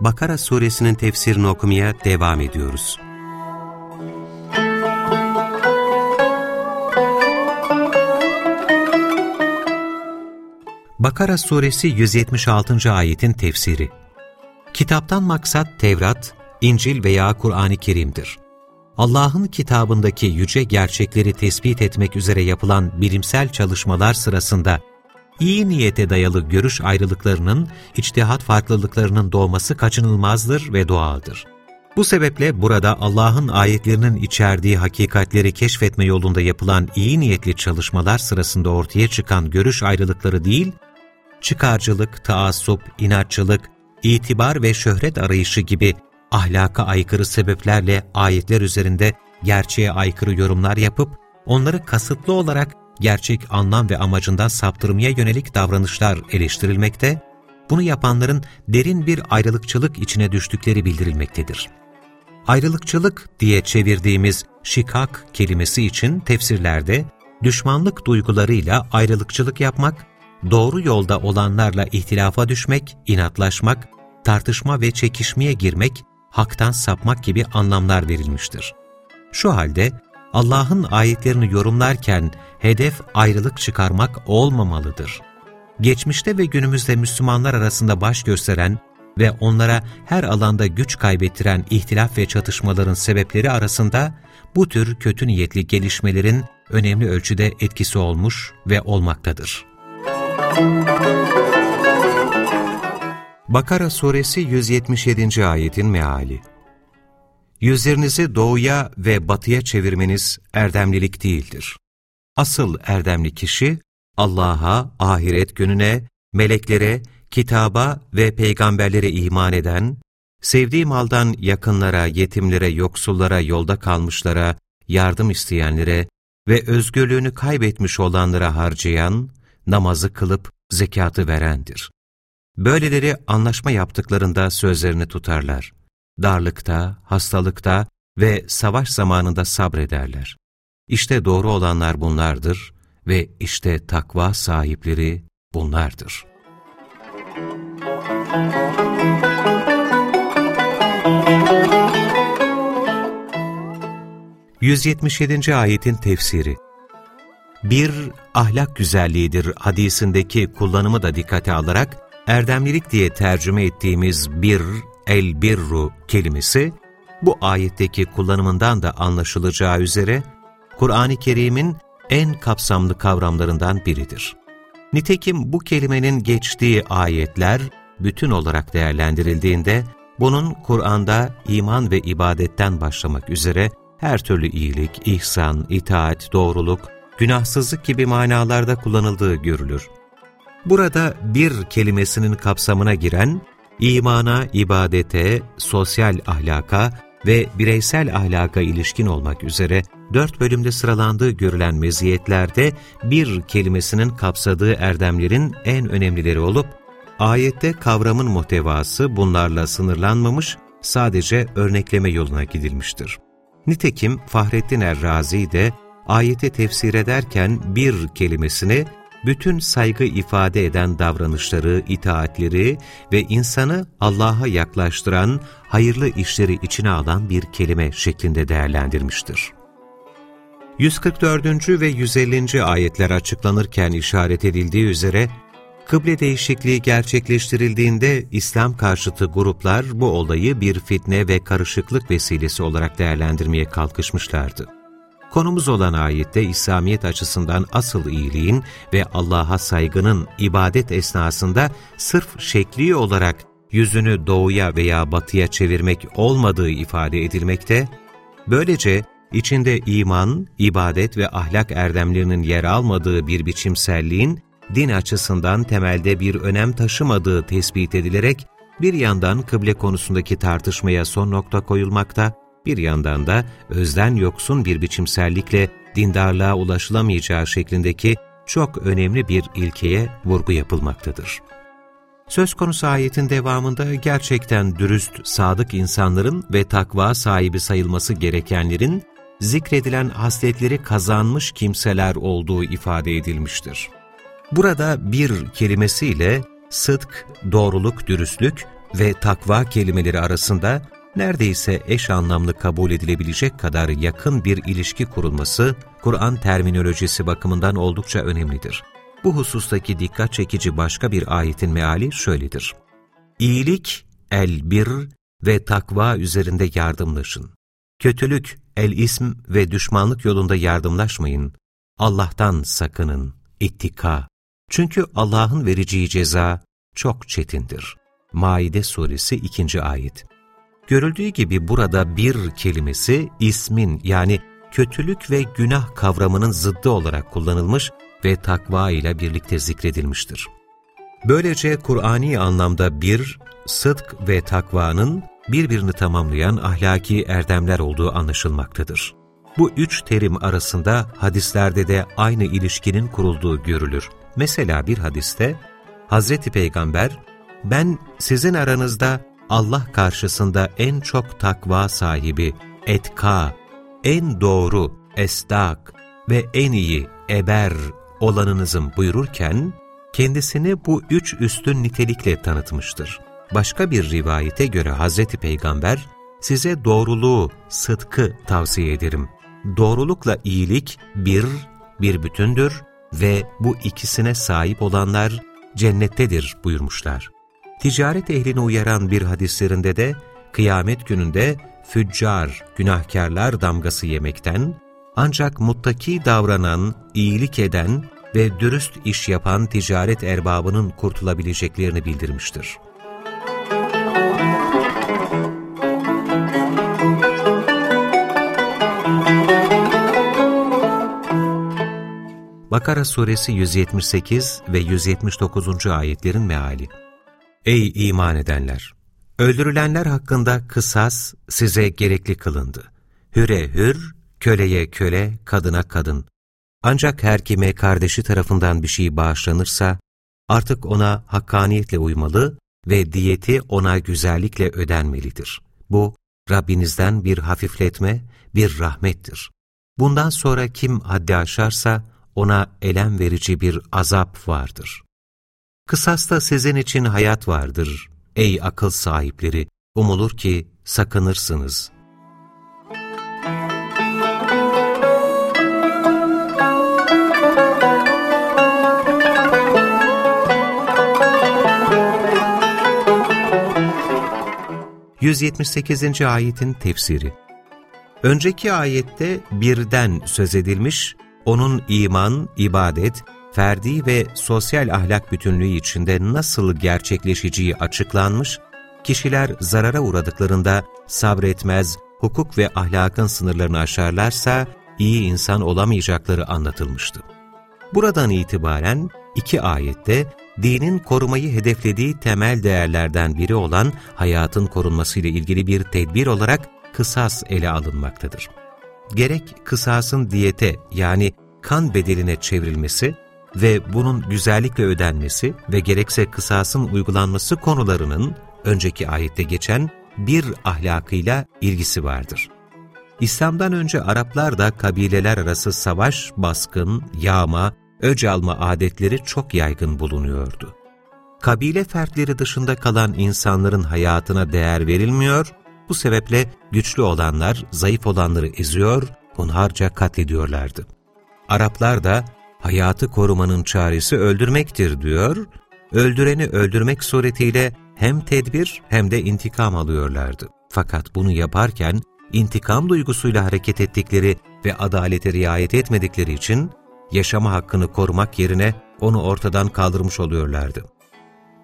Bakara suresinin tefsirini okumaya devam ediyoruz. Bakara suresi 176. ayetin tefsiri Kitaptan maksat Tevrat, İncil veya Kur'an-ı Kerim'dir. Allah'ın kitabındaki yüce gerçekleri tespit etmek üzere yapılan bilimsel çalışmalar sırasında iyi niyete dayalı görüş ayrılıklarının, içtihat farklılıklarının doğması kaçınılmazdır ve doğaldır. Bu sebeple burada Allah'ın ayetlerinin içerdiği hakikatleri keşfetme yolunda yapılan iyi niyetli çalışmalar sırasında ortaya çıkan görüş ayrılıkları değil, çıkarcılık, taassup, inatçılık, itibar ve şöhret arayışı gibi ahlaka aykırı sebeplerle ayetler üzerinde gerçeğe aykırı yorumlar yapıp, onları kasıtlı olarak gerçek anlam ve amacından saptırmaya yönelik davranışlar eleştirilmekte, bunu yapanların derin bir ayrılıkçılık içine düştükleri bildirilmektedir. Ayrılıkçılık diye çevirdiğimiz şikak kelimesi için tefsirlerde düşmanlık duygularıyla ayrılıkçılık yapmak, doğru yolda olanlarla ihtilafa düşmek, inatlaşmak, tartışma ve çekişmeye girmek, haktan sapmak gibi anlamlar verilmiştir. Şu halde Allah'ın ayetlerini yorumlarken hedef ayrılık çıkarmak olmamalıdır. Geçmişte ve günümüzde Müslümanlar arasında baş gösteren ve onlara her alanda güç kaybettiren ihtilaf ve çatışmaların sebepleri arasında bu tür kötü niyetli gelişmelerin önemli ölçüde etkisi olmuş ve olmaktadır. Bakara Suresi 177. Ayetin Meali Yüzlerinizi doğuya ve batıya çevirmeniz erdemlilik değildir. Asıl erdemli kişi, Allah'a, ahiret gününe, meleklere, kitaba ve peygamberlere iman eden, sevdiği maldan yakınlara, yetimlere, yoksullara, yolda kalmışlara, yardım isteyenlere ve özgürlüğünü kaybetmiş olanlara harcayan, namazı kılıp zekatı verendir. Böyleleri anlaşma yaptıklarında sözlerini tutarlar. Darlıkta, hastalıkta ve savaş zamanında sabrederler. İşte doğru olanlar bunlardır ve işte takva sahipleri bunlardır. ...177. ayetin tefsiri Bir ahlak güzelliğidir hadisindeki kullanımı da dikkate alarak erdemlilik diye tercüme ettiğimiz bir, el birru kelimesi, bu ayetteki kullanımından da anlaşılacağı üzere, Kur'an-ı Kerim'in en kapsamlı kavramlarından biridir. Nitekim bu kelimenin geçtiği ayetler, bütün olarak değerlendirildiğinde, bunun Kur'an'da iman ve ibadetten başlamak üzere her türlü iyilik, ihsan, itaat, doğruluk, günahsızlık gibi manalarda kullanıldığı görülür. Burada bir kelimesinin kapsamına giren, imana, ibadete, sosyal ahlaka ve bireysel ahlaka ilişkin olmak üzere dört bölümde sıralandığı görülen meziyetlerde bir kelimesinin kapsadığı erdemlerin en önemlileri olup, ayette kavramın muhtevası bunlarla sınırlanmamış, sadece örnekleme yoluna gidilmiştir. Nitekim Fahrettin Errazi de ayeti tefsir ederken bir kelimesini bütün saygı ifade eden davranışları, itaatleri ve insanı Allah'a yaklaştıran, hayırlı işleri içine alan bir kelime şeklinde değerlendirmiştir. 144. ve 150. ayetler açıklanırken işaret edildiği üzere, kıble değişikliği gerçekleştirildiğinde İslam karşıtı gruplar bu olayı bir fitne ve karışıklık vesilesi olarak değerlendirmeye kalkışmışlardı. Konumuz olan ayette İslamiyet açısından asıl iyiliğin ve Allah'a saygının ibadet esnasında sırf şekli olarak yüzünü doğuya veya batıya çevirmek olmadığı ifade edilmekte, böylece içinde iman, ibadet ve ahlak erdemlerinin yer almadığı bir biçimselliğin din açısından temelde bir önem taşımadığı tespit edilerek Bir yandan kıble konusundaki tartışmaya son nokta koyulmakta, bir yandan da özden yoksun bir biçimsellikle dindarlığa ulaşılamayacağı şeklindeki çok önemli bir ilkeye vurgu yapılmaktadır. Söz konusu ayetin devamında gerçekten dürüst, sadık insanların ve takva sahibi sayılması gerekenlerin zikredilen hasletleri kazanmış kimseler olduğu ifade edilmiştir. Burada bir kelimesiyle sıdk, doğruluk, dürüstlük ve takva kelimeleri arasında neredeyse eş anlamlı kabul edilebilecek kadar yakın bir ilişki kurulması, Kur'an terminolojisi bakımından oldukça önemlidir. Bu husustaki dikkat çekici başka bir ayetin meali şöyledir. İyilik, el-bir ve takva üzerinde yardımlaşın. Kötülük, el-ism ve düşmanlık yolunda yardımlaşmayın. Allah'tan sakının, ittika. Çünkü Allah'ın vereceği ceza çok çetindir. Maide suresi 2. ayet. Görüldüğü gibi burada bir kelimesi ismin yani kötülük ve günah kavramının zıddı olarak kullanılmış ve takva ile birlikte zikredilmiştir. Böylece Kur'ani anlamda bir, sıdk ve takvanın birbirini tamamlayan ahlaki erdemler olduğu anlaşılmaktadır. Bu üç terim arasında hadislerde de aynı ilişkinin kurulduğu görülür. Mesela bir hadiste Hazreti Peygamber, ben sizin aranızda Allah karşısında en çok takva sahibi, etka, en doğru, estak ve en iyi, eber olanınızım buyururken, kendisini bu üç üstün nitelikle tanıtmıştır. Başka bir rivayete göre Hazreti Peygamber, size doğruluğu, sıdkı tavsiye ederim. Doğrulukla iyilik bir, bir bütündür ve bu ikisine sahip olanlar cennettedir buyurmuşlar. Ticaret ehlini uyaran bir hadislerinde de kıyamet gününde füccar, günahkarlar damgası yemekten, ancak muttaki davranan, iyilik eden ve dürüst iş yapan ticaret erbabının kurtulabileceklerini bildirmiştir. Bakara suresi 178 ve 179. ayetlerin meali Ey iman edenler! Öldürülenler hakkında kısas size gerekli kılındı. Hüre hür, köleye köle, kadına kadın. Ancak her kime kardeşi tarafından bir şey bağışlanırsa, artık ona hakkaniyetle uymalı ve diyeti ona güzellikle ödenmelidir. Bu, Rabbinizden bir hafifletme, bir rahmettir. Bundan sonra kim haddi aşarsa, ona elem verici bir azap vardır. Kısasta sizin için hayat vardır, ey akıl sahipleri, umulur ki sakınırsınız. ...178. ayetin tefsiri Önceki ayette birden söz edilmiş, onun iman, ibadet, ferdi ve sosyal ahlak bütünlüğü içinde nasıl gerçekleşeceği açıklanmış, kişiler zarara uğradıklarında sabretmez, hukuk ve ahlakın sınırlarını aşarlarsa iyi insan olamayacakları anlatılmıştı. Buradan itibaren iki ayette dinin korumayı hedeflediği temel değerlerden biri olan hayatın korunmasıyla ilgili bir tedbir olarak kısas ele alınmaktadır. Gerek kısasın diyete yani kan bedeline çevrilmesi ve bunun güzellikle ödenmesi ve gerekse kısasın uygulanması konularının önceki ayette geçen bir ahlakıyla ilgisi vardır. İslam'dan önce Araplar da kabileler arası savaş, baskın, yağma, öc alma adetleri çok yaygın bulunuyordu. Kabile fertleri dışında kalan insanların hayatına değer verilmiyor, bu sebeple güçlü olanlar zayıf olanları eziyor, hunharca katlediyorlardı. Araplar da hayatı korumanın çaresi öldürmektir diyor, öldüreni öldürmek suretiyle hem tedbir hem de intikam alıyorlardı. Fakat bunu yaparken intikam duygusuyla hareket ettikleri ve adalete riayet etmedikleri için yaşama hakkını korumak yerine onu ortadan kaldırmış oluyorlardı.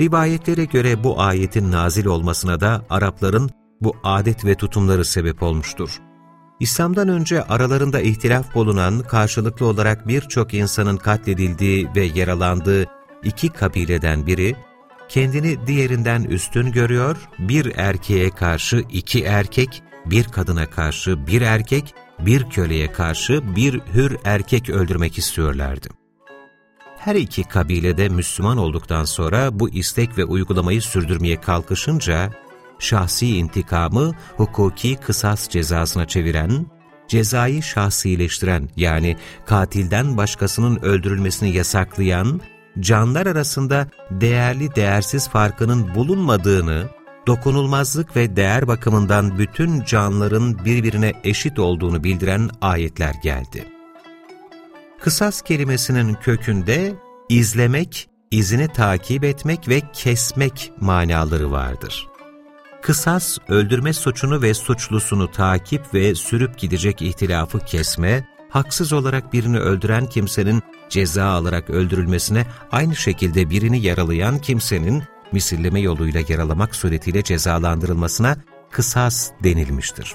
Rivayetlere göre bu ayetin nazil olmasına da Arapların bu adet ve tutumları sebep olmuştur. İslam'dan önce aralarında ihtilaf bulunan karşılıklı olarak birçok insanın katledildiği ve yaralandığı iki kabileden biri, kendini diğerinden üstün görüyor, bir erkeğe karşı iki erkek, bir kadına karşı bir erkek, bir köleye karşı bir hür erkek öldürmek istiyorlardı. Her iki kabilede Müslüman olduktan sonra bu istek ve uygulamayı sürdürmeye kalkışınca, şahsi intikamı hukuki kısas cezasına çeviren, cezayı şahsileştiren yani katilden başkasının öldürülmesini yasaklayan, canlar arasında değerli değersiz farkının bulunmadığını, dokunulmazlık ve değer bakımından bütün canların birbirine eşit olduğunu bildiren ayetler geldi. Kısas kelimesinin kökünde izlemek, izini takip etmek ve kesmek manaları vardır. Kısas, öldürme suçunu ve suçlusunu takip ve sürüp gidecek ihtilafı kesme, haksız olarak birini öldüren kimsenin ceza alarak öldürülmesine aynı şekilde birini yaralayan kimsenin misilleme yoluyla yaralamak suretiyle cezalandırılmasına kısas denilmiştir.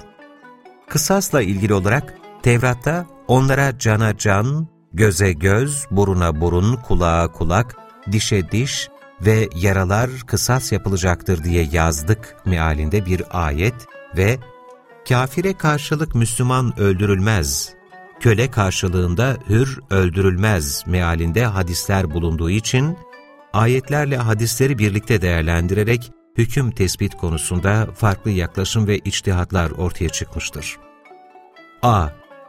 Kısasla ilgili olarak Tevrat'ta onlara cana can, göze göz, buruna burun, kulağa kulak, dişe diş ve yaralar kısas yapılacaktır diye yazdık mealinde bir ayet ve kafire karşılık Müslüman öldürülmez, köle karşılığında hür öldürülmez mealinde hadisler bulunduğu için ayetlerle hadisleri birlikte değerlendirerek hüküm tespit konusunda farklı yaklaşım ve içtihatlar ortaya çıkmıştır. A.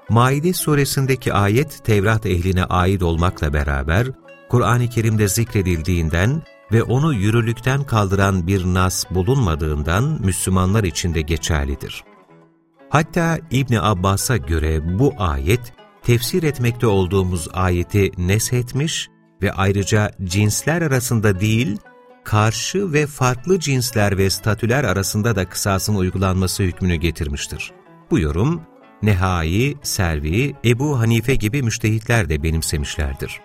Maide suresindeki ayet Tevrat ehline ait olmakla beraber, Kur'an-ı Kerim'de zikredildiğinden ve onu yürürlükten kaldıran bir nas bulunmadığından Müslümanlar için de geçerlidir. Hatta İbni Abbas'a göre bu ayet, tefsir etmekte olduğumuz ayeti neshetmiş ve ayrıca cinsler arasında değil, karşı ve farklı cinsler ve statüler arasında da kısasın uygulanması hükmünü getirmiştir. Bu yorum, Nehai, Servi, Ebu Hanife gibi müştehitler de benimsemişlerdir.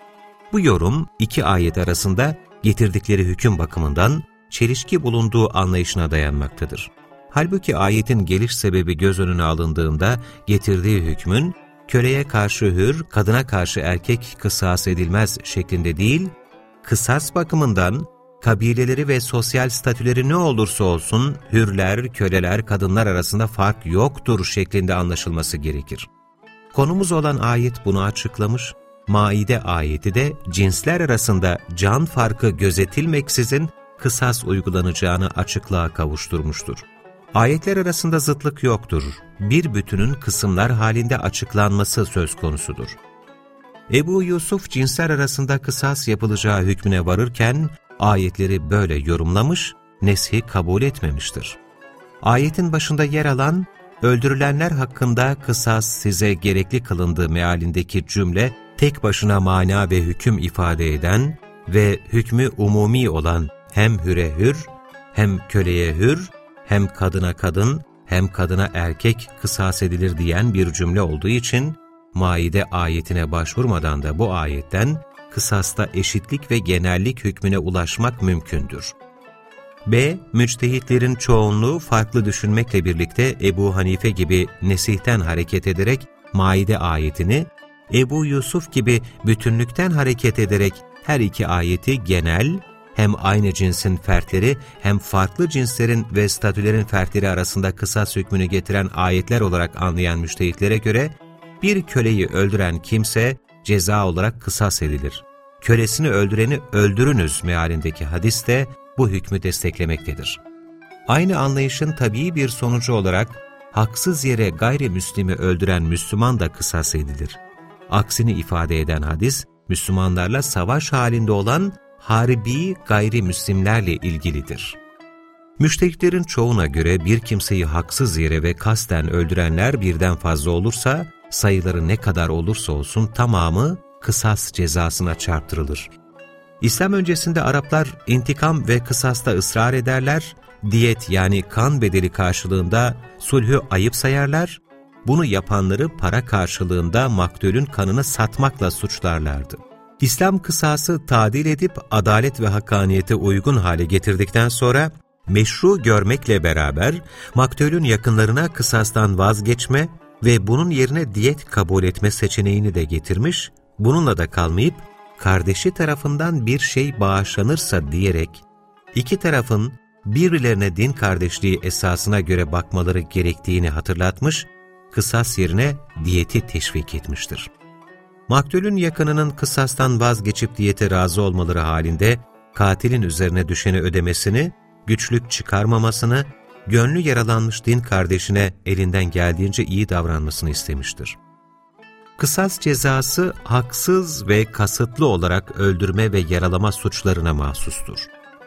Bu yorum iki ayet arasında getirdikleri hüküm bakımından çelişki bulunduğu anlayışına dayanmaktadır. Halbuki ayetin geliş sebebi göz önüne alındığında getirdiği hükmün köleye karşı hür, kadına karşı erkek kısas edilmez şeklinde değil, kısas bakımından kabileleri ve sosyal statüleri ne olursa olsun hürler, köleler, kadınlar arasında fark yoktur şeklinde anlaşılması gerekir. Konumuz olan ayet bunu açıklamış, Maide ayeti de cinsler arasında can farkı gözetilmeksizin kısas uygulanacağını açıklığa kavuşturmuştur. Ayetler arasında zıtlık yoktur. Bir bütünün kısımlar halinde açıklanması söz konusudur. Ebu Yusuf cinsler arasında kısas yapılacağı hükmüne varırken ayetleri böyle yorumlamış, neshi kabul etmemiştir. Ayetin başında yer alan, öldürülenler hakkında kısas size gerekli kılındığı mealindeki cümle, tek başına mana ve hüküm ifade eden ve hükmü umumi olan hem hüre hür, hem köleye hür, hem kadına kadın, hem kadına erkek kısas edilir diyen bir cümle olduğu için, Maide ayetine başvurmadan da bu ayetten kısasta eşitlik ve genellik hükmüne ulaşmak mümkündür. B. Müçtehitlerin çoğunluğu farklı düşünmekle birlikte Ebu Hanife gibi nesihten hareket ederek Maide ayetini, Ebu Yusuf gibi bütünlükten hareket ederek her iki ayeti genel, hem aynı cinsin fertleri hem farklı cinslerin ve statülerin fertleri arasında kısas hükmünü getiren ayetler olarak anlayan müştehitlere göre, bir köleyi öldüren kimse ceza olarak kısas edilir. Kölesini öldüreni öldürünüz mealindeki hadis de bu hükmü desteklemektedir. Aynı anlayışın tabii bir sonucu olarak haksız yere gayrimüslimi öldüren Müslüman da kısas edilir. Aksini ifade eden hadis, Müslümanlarla savaş halinde olan harbi gayrimüslimlerle ilgilidir. Müşteriklerin çoğuna göre bir kimseyi haksız yere ve kasten öldürenler birden fazla olursa, sayıları ne kadar olursa olsun tamamı kısas cezasına çarptırılır. İslam öncesinde Araplar intikam ve kısasta ısrar ederler, diyet yani kan bedeli karşılığında sulhü ayıp sayarlar, bunu yapanları para karşılığında maktulün kanını satmakla suçlarlardı. İslam kısası tadil edip adalet ve hakkaniyete uygun hale getirdikten sonra, meşru görmekle beraber maktulün yakınlarına kısastan vazgeçme ve bunun yerine diyet kabul etme seçeneğini de getirmiş, bununla da kalmayıp, kardeşi tarafından bir şey bağışlanırsa diyerek, iki tarafın birbirlerine din kardeşliği esasına göre bakmaları gerektiğini hatırlatmış, kısas yerine diyeti teşvik etmiştir. Maktulün yakınının kısastan vazgeçip diyete razı olmaları halinde katilin üzerine düşeni ödemesini, güçlük çıkarmamasını, gönlü yaralanmış din kardeşine elinden geldiğince iyi davranmasını istemiştir. Kısas cezası haksız ve kasıtlı olarak öldürme ve yaralama suçlarına mahsustur.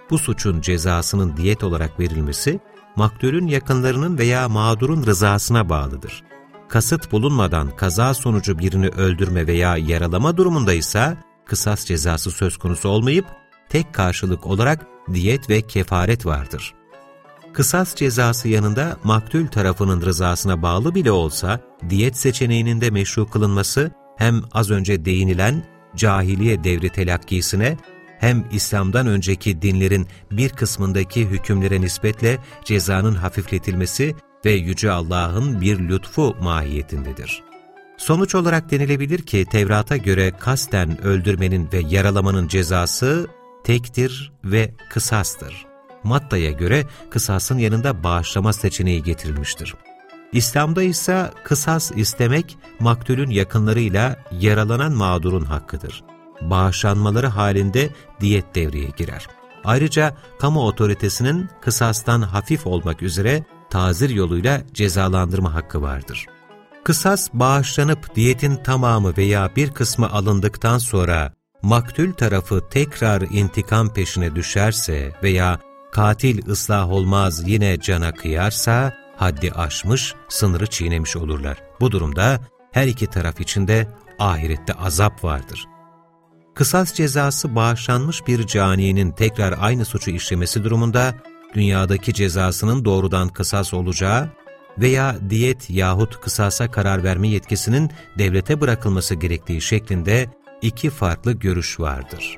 Bu suçun cezasının diyet olarak verilmesi, maktulün yakınlarının veya mağdurun rızasına bağlıdır. Kasıt bulunmadan kaza sonucu birini öldürme veya yaralama durumunda ise kısas cezası söz konusu olmayıp tek karşılık olarak diyet ve kefaret vardır. Kısas cezası yanında maktul tarafının rızasına bağlı bile olsa diyet seçeneğinin de meşru kılınması hem az önce değinilen cahiliye devri telakkisine hem İslam'dan önceki dinlerin bir kısmındaki hükümlere nispetle cezanın hafifletilmesi ve Yüce Allah'ın bir lütfu mahiyetindedir. Sonuç olarak denilebilir ki Tevrat'a göre kasten öldürmenin ve yaralamanın cezası tektir ve kısastır. Matta'ya göre kısasın yanında bağışlama seçeneği getirilmiştir. İslam'da ise kısas istemek maktulün yakınlarıyla yaralanan mağdurun hakkıdır. Bağışlanmaları halinde diyet devreye girer. Ayrıca kamu otoritesinin kısastan hafif olmak üzere tazir yoluyla cezalandırma hakkı vardır. Kısas bağışlanıp diyetin tamamı veya bir kısmı alındıktan sonra maktul tarafı tekrar intikam peşine düşerse veya katil ıslah olmaz yine cana kıyarsa, haddi aşmış, sınırı çiğnemiş olurlar. Bu durumda her iki taraf içinde ahirette azap vardır. Kısas cezası bağışlanmış bir caninin tekrar aynı suçu işlemesi durumunda, dünyadaki cezasının doğrudan kısas olacağı veya diyet yahut kısasa karar verme yetkisinin devlete bırakılması gerektiği şeklinde iki farklı görüş vardır.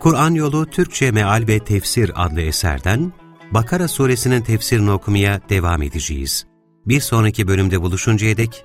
Kur'an Yolu Türkçe Meal ve Tefsir adlı eserden Bakara suresinin tefsirini okumaya devam edeceğiz. Bir sonraki bölümde buluşuncaya dek